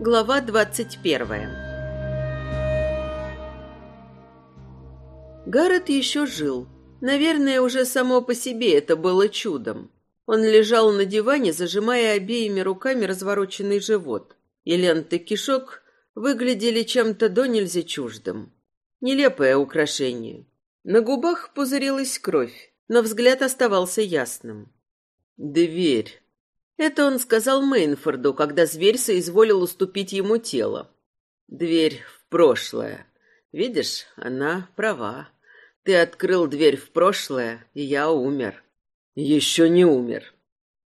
Глава двадцать первая Гаррет еще жил. Наверное, уже само по себе это было чудом. Он лежал на диване, зажимая обеими руками развороченный живот, и ленты кишок выглядели чем-то до нельзя чуждым. Нелепое украшение. На губах пузырилась кровь, но взгляд оставался ясным. «Дверь». Это он сказал Мейнфорду, когда зверь соизволил уступить ему тело. «Дверь в прошлое. Видишь, она права. Ты открыл дверь в прошлое, и я умер. Еще не умер.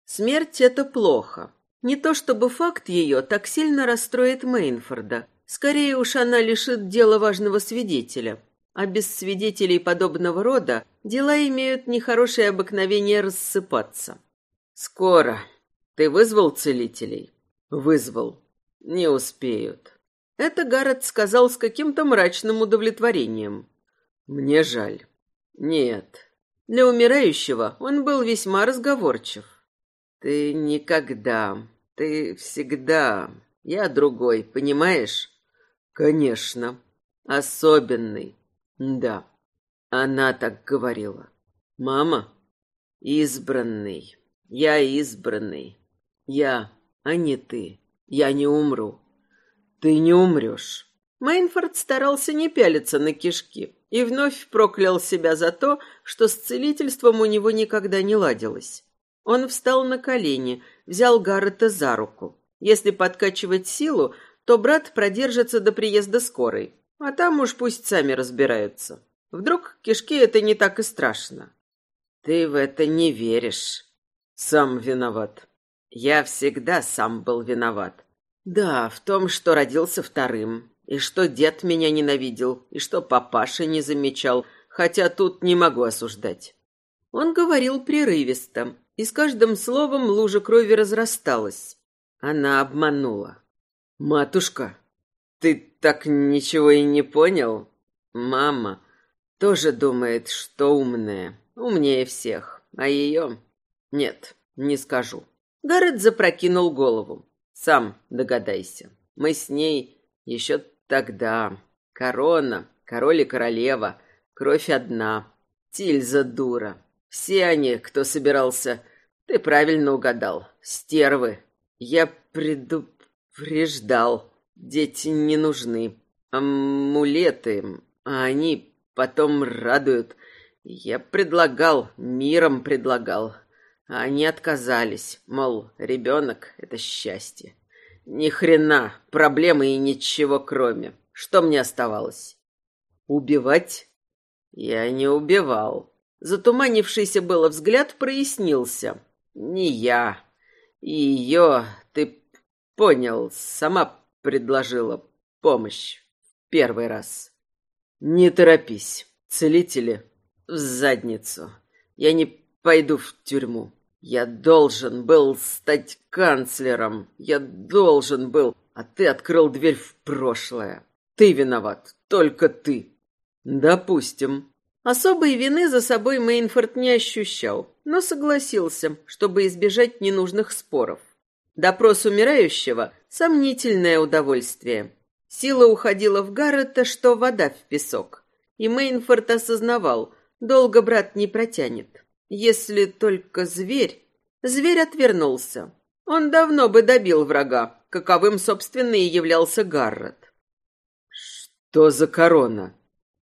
Смерть — это плохо. Не то чтобы факт ее так сильно расстроит Мейнфорда. Скорее уж она лишит дела важного свидетеля. А без свидетелей подобного рода дела имеют нехорошее обыкновение рассыпаться. «Скоро. Ты вызвал целителей?» «Вызвал. Не успеют». Это Гаррет сказал с каким-то мрачным удовлетворением. Мне жаль. Нет. Для умирающего он был весьма разговорчив. Ты никогда, ты всегда. Я другой, понимаешь? Конечно. Особенный. Да. Она так говорила. Мама? Избранный. Я избранный. Я, а не ты. Я не умру. Ты не умрешь. Мейнфорд старался не пялиться на кишки и вновь проклял себя за то, что с целительством у него никогда не ладилось. Он встал на колени, взял Гаррета за руку. Если подкачивать силу, то брат продержится до приезда скорой, а там уж пусть сами разбираются. Вдруг кишки это не так и страшно. Ты в это не веришь. Сам виноват. Я всегда сам был виноват. Да, в том, что родился вторым, и что дед меня ненавидел, и что папаша не замечал, хотя тут не могу осуждать. Он говорил прерывисто, и с каждым словом лужа крови разрасталась. Она обманула. «Матушка, ты так ничего и не понял? Мама тоже думает, что умная, умнее всех, а ее... Нет, не скажу». Гаррет запрокинул голову. «Сам догадайся. Мы с ней еще Тогда корона, король и королева, кровь одна. Тильза дура. Все они, кто собирался... Ты правильно угадал. Стервы. Я предупреждал. Дети не нужны. Амулеты. А они потом радуют. Я предлагал, миром предлагал. А они отказались. Мол, ребенок — это счастье. Ни хрена, проблемы и ничего кроме. Что мне оставалось? Убивать? Я не убивал. Затуманившийся было взгляд прояснился. Не я. И ее, ты понял, сама предложила помощь. Первый раз. Не торопись. Целители в задницу. Я не пойду в тюрьму. Я должен был стать канцлером. Я должен был, а ты открыл дверь в прошлое. Ты виноват, только ты. Допустим. Особой вины за собой Мейнфорд не ощущал, но согласился, чтобы избежать ненужных споров. Допрос умирающего — сомнительное удовольствие. Сила уходила в Гаррета, что вода в песок. И Мейнфорд осознавал, долго брат не протянет. Если только зверь... Зверь отвернулся. Он давно бы добил врага, каковым, собственно, и являлся Гаррет. Что за корона?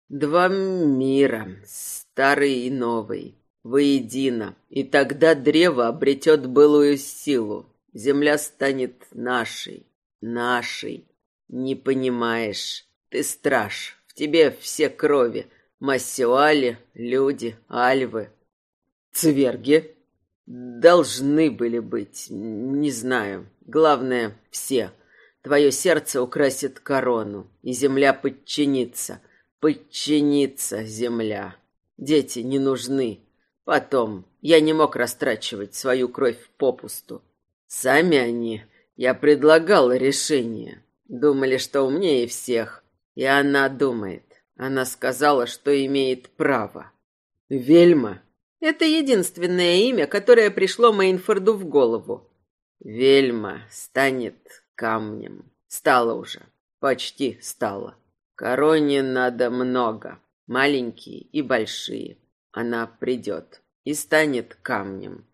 Два мира, старый и новый, воедино, и тогда древо обретет былую силу. Земля станет нашей, нашей. Не понимаешь, ты страж, в тебе все крови, массиуали, люди, альвы. Цверги должны были быть, не знаю. Главное, все. Твое сердце украсит корону, и земля подчинится. Подчинится земля. Дети не нужны. Потом, я не мог растрачивать свою кровь попусту. Сами они, я предлагал решение. Думали, что умнее всех. И она думает. Она сказала, что имеет право. Вельма Это единственное имя, которое пришло Мейнфорду в голову. Вельма станет камнем. Стала уже. Почти стала. Короне надо много. Маленькие и большие. Она придет и станет камнем.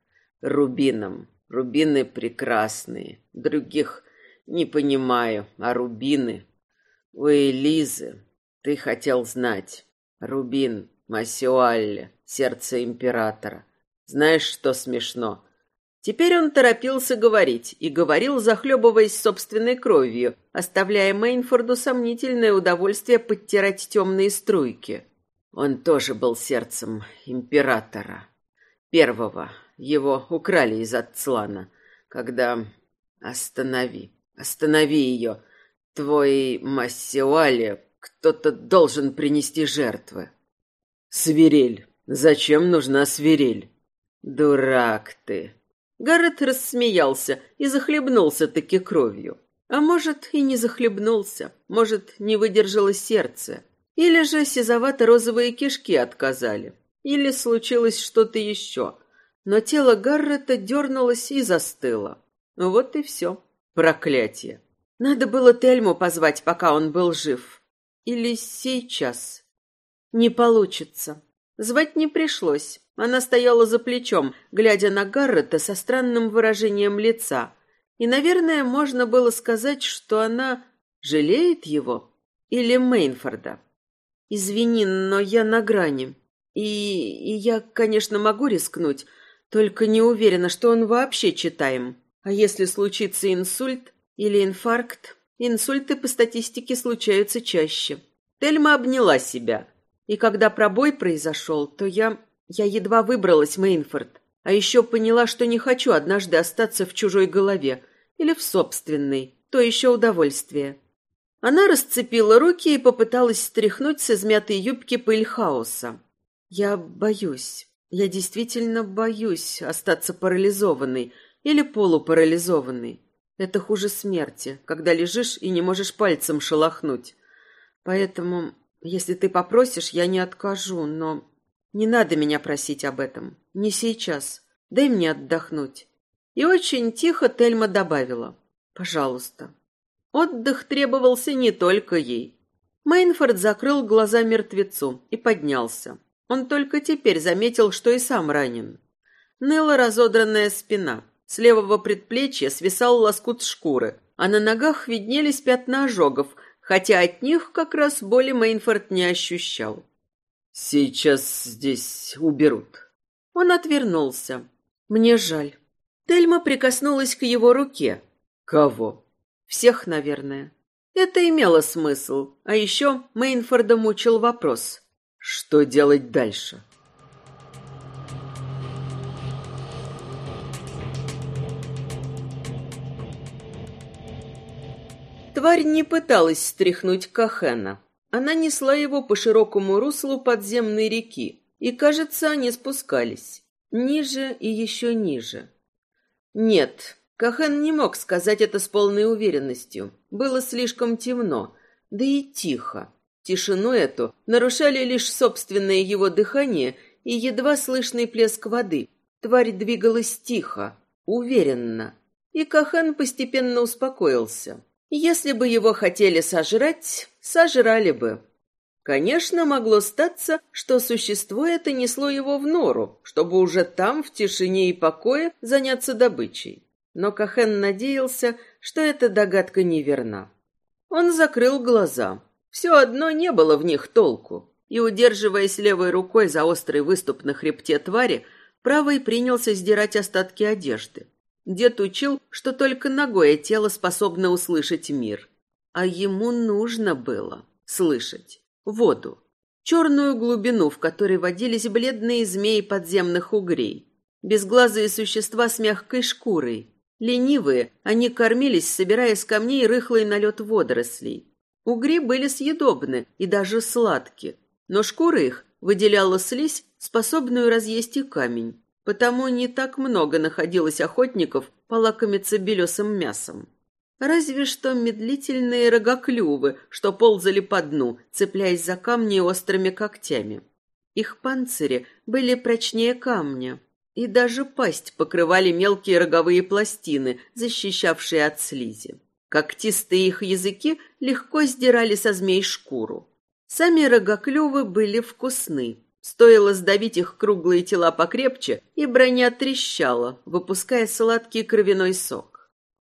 Рубином. Рубины прекрасные. Других не понимаю, а рубины... У Элизы, ты хотел знать. Рубин, Масюалле, сердце императора. Знаешь, что смешно? Теперь он торопился говорить и говорил, захлебываясь собственной кровью, оставляя Мейнфорду сомнительное удовольствие подтирать темные струйки. Он тоже был сердцем императора. Первого. Его украли из Ацлана, когда... Останови. Останови ее. Твой Массиуале кто-то должен принести жертвы. Свирель. Зачем нужна свирель? Дурак ты. Гаррет рассмеялся и захлебнулся таки кровью. А может, и не захлебнулся. Может, не выдержало сердце. Или же сизовато-розовые кишки отказали. Или случилось что-то еще. Но тело Гаррета дернулось и застыло. Вот и все. Проклятие. Надо было Тельму позвать, пока он был жив. Или сейчас. Не получится. Звать не пришлось. Она стояла за плечом, глядя на Гаррета со странным выражением лица. И, наверное, можно было сказать, что она жалеет его или Мейнфорда. «Извини, но я на грани. И, и я, конечно, могу рискнуть, только не уверена, что он вообще читаем. А если случится инсульт или инфаркт, инсульты по статистике случаются чаще. Тельма обняла себя. И когда пробой произошел, то я... Я едва выбралась, Мейнфорд. А еще поняла, что не хочу однажды остаться в чужой голове или в собственной. То еще удовольствие. Она расцепила руки и попыталась стряхнуть с измятой юбки пыль хаоса. Я боюсь. Я действительно боюсь остаться парализованной, или полупарализованный. Это хуже смерти, когда лежишь и не можешь пальцем шелохнуть. Поэтому, если ты попросишь, я не откажу, но не надо меня просить об этом. Не сейчас. Дай мне отдохнуть. И очень тихо Тельма добавила. Пожалуйста. Отдых требовался не только ей. Мейнфорд закрыл глаза мертвецу и поднялся. Он только теперь заметил, что и сам ранен. Ныла разодранная спина. С левого предплечья свисал лоскут шкуры, а на ногах виднелись пятна ожогов, хотя от них как раз боли Мейнфорд не ощущал. «Сейчас здесь уберут». Он отвернулся. «Мне жаль». Тельма прикоснулась к его руке. «Кого?» «Всех, наверное». Это имело смысл. А еще Мейнфорда мучил вопрос. «Что делать дальше?» Тварь не пыталась стряхнуть Кахена. Она несла его по широкому руслу подземной реки, и, кажется, они спускались. Ниже и еще ниже. Нет, Кахен не мог сказать это с полной уверенностью. Было слишком темно, да и тихо. Тишину эту нарушали лишь собственное его дыхание и едва слышный плеск воды. Тварь двигалась тихо, уверенно. И Кахан постепенно успокоился. Если бы его хотели сожрать, сожрали бы. Конечно, могло статься, что существо это несло его в нору, чтобы уже там, в тишине и покое, заняться добычей. Но Кахен надеялся, что эта догадка неверна. Он закрыл глаза. Все одно не было в них толку. И, удерживаясь левой рукой за острый выступ на хребте твари, правой принялся сдирать остатки одежды. Дед учил, что только ногое тело способно услышать мир. А ему нужно было слышать воду, черную глубину, в которой водились бледные змеи подземных угрей, безглазые существа с мягкой шкурой. Ленивые, они кормились, собирая с камней рыхлый налет водорослей. Угри были съедобны и даже сладки, но шкура их выделяла слизь, способную разъесть и камень потому не так много находилось охотников полакомиться белесым мясом. Разве что медлительные рогоклювы, что ползали по дну, цепляясь за камни острыми когтями. Их панцири были прочнее камня, и даже пасть покрывали мелкие роговые пластины, защищавшие от слизи. Когтистые их языки легко сдирали со змей шкуру. Сами рогоклювы были вкусны. Стоило сдавить их круглые тела покрепче, и броня трещала, выпуская сладкий кровяной сок.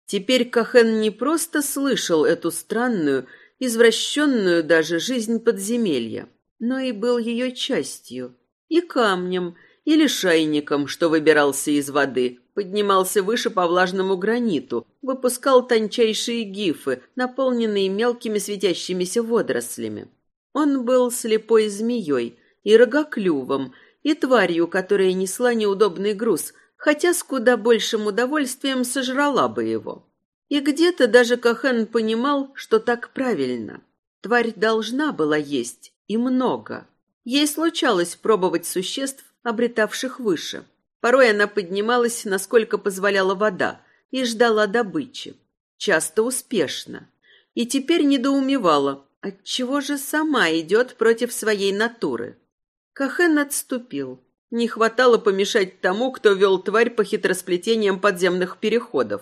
Теперь Кахен не просто слышал эту странную, извращенную даже жизнь подземелья, но и был ее частью. И камнем, или шайником, что выбирался из воды, поднимался выше по влажному граниту, выпускал тончайшие гифы, наполненные мелкими светящимися водорослями. Он был слепой змеей и рогоклювом, и тварью, которая несла неудобный груз, хотя с куда большим удовольствием сожрала бы его. И где-то даже Кахен понимал, что так правильно. Тварь должна была есть, и много. Ей случалось пробовать существ, обретавших выше. Порой она поднималась, насколько позволяла вода, и ждала добычи. Часто успешно. И теперь недоумевала, отчего же сама идет против своей натуры. Кахен отступил. Не хватало помешать тому, кто вел тварь по хитросплетениям подземных переходов.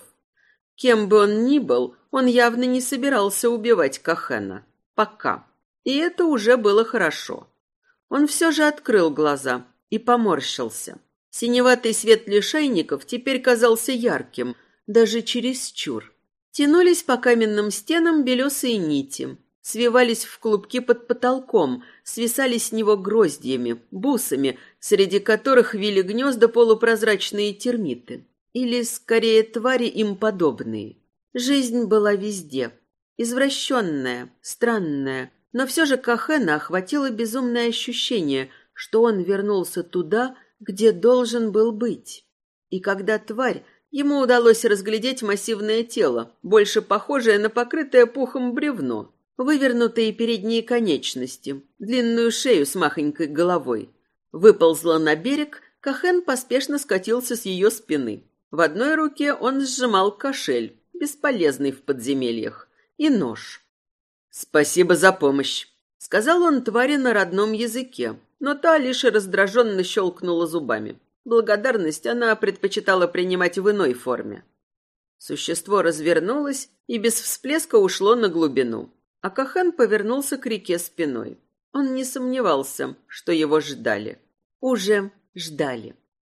Кем бы он ни был, он явно не собирался убивать Кахена. Пока. И это уже было хорошо. Он все же открыл глаза и поморщился. Синеватый свет лишайников теперь казался ярким, даже чересчур. Тянулись по каменным стенам белесые нити, свивались в клубки под потолком, свисали с него гроздьями, бусами, среди которых вили гнезда полупрозрачные термиты. Или, скорее, твари им подобные. Жизнь была везде. Извращенная, странная, но все же Кахена охватило безумное ощущение, что он вернулся туда, где должен был быть. И когда тварь, ему удалось разглядеть массивное тело, больше похожее на покрытое пухом бревно, вывернутые передние конечности, длинную шею с махонькой головой. Выползла на берег, Кахен поспешно скатился с ее спины. В одной руке он сжимал кошель, бесполезный в подземельях, и нож. «Спасибо за помощь», — сказал он твари на родном языке, но та лишь раздраженно щелкнула зубами. Благодарность она предпочитала принимать в иной форме. Существо развернулось и без всплеска ушло на глубину. А Кахан повернулся к реке спиной. Он не сомневался, что его ждали. Уже ждали.